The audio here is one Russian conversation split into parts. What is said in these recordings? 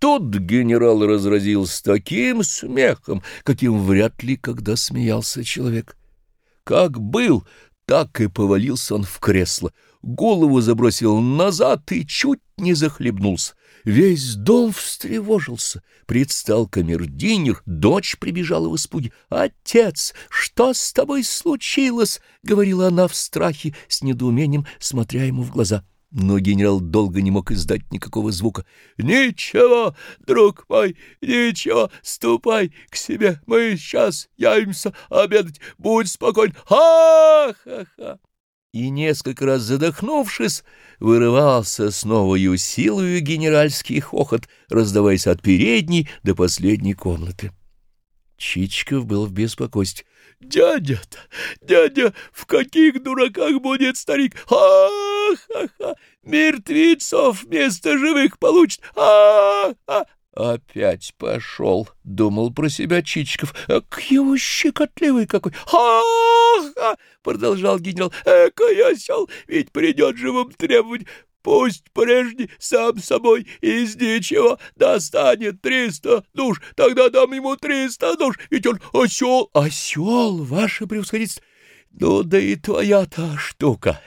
тут генерал разразился таким смехом, каким вряд ли когда смеялся человек. Как был, так и повалился он в кресло, голову забросил назад и чуть не захлебнулся. Весь дом встревожился. Предстал камердинер, дочь прибежала в испуге. «Отец, что с тобой случилось?» — говорила она в страхе, с недоумением, смотря ему в глаза. Но генерал долго не мог издать никакого звука. «Ничего, друг мой, ничего, ступай к себе, мы сейчас явимся обедать, будь спокоен, ха-ха-ха!» И несколько раз задохнувшись, вырывался с новою силою генеральский хохот, раздаваясь от передней до последней комнаты. Чичиков был в беспокойстве. «Дядя-то, дядя, в каких дураках будет старик? Ха-ха-ха! Мертвецов вместо живых получит! Ха-ха!» «Опять пошел», — думал про себя Чичиков. «Ак его щекотливый какой! Ха-ха!» — продолжал генерал. «Экой осел, ведь придет живым требовать. Пусть прежде сам собой из ничего достанет триста душ, тогда дам ему триста душ, ведь он осел». «Осел, ваше превосходительство! Ну да и твоя-то штука!»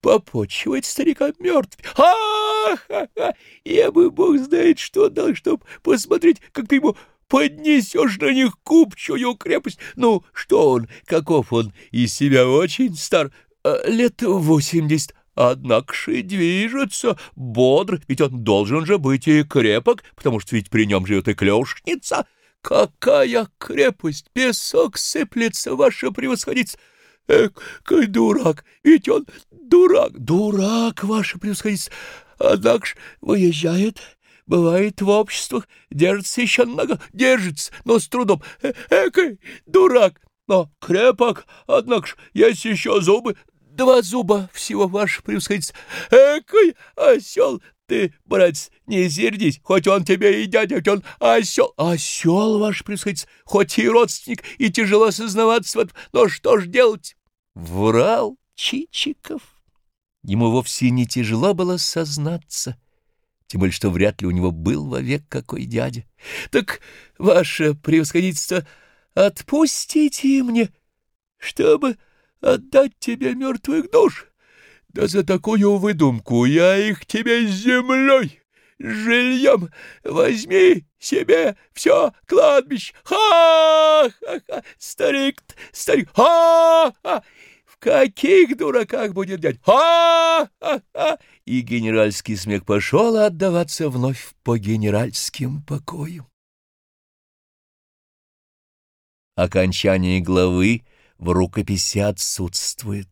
Попочивать старика мертв. Ха-ха-ха! Я бы, бог знает, что дал, чтоб посмотреть, как ты ему поднесешь на них купчую крепость. Ну, что он, каков он, из себя очень стар, а, лет восемьдесят. Однако же движется бодр, ведь он должен же быть и крепок, потому что ведь при нем живет и клешница. Какая крепость! Песок сыплется, ваше превосходительство! Экой дурак, ведь он дурак, дурак, ваше превосходительство. Однако ж выезжает, бывает в обществах, держится еще много, держится, но с трудом. Э Экой дурак, но крепок, однако ж есть еще зубы, два зуба всего, ваше превосходительство. Экой осел, ты, братец, не сердись, хоть он тебе и дядя, хоть он осел. Осел, ваше превосходительство, хоть и родственник, и тяжело сознаваться, но что ж делать? Врал Чичиков. Ему вовсе не тяжело было сознаться, тем более, что вряд ли у него был вовек какой дядя. Так, ваше превосходительство, отпустите мне, чтобы отдать тебе мертвых душ. Да за такую выдумку я их тебе землей, жильем возьми себе все кладбище. Ха-ха-ха! Старик, старик, ха-ха! Каких дураках будет дядь? Ха-ха-ха! И генеральский смех пошел отдаваться вновь по генеральским покоям. Окончание главы в рукописи отсутствует.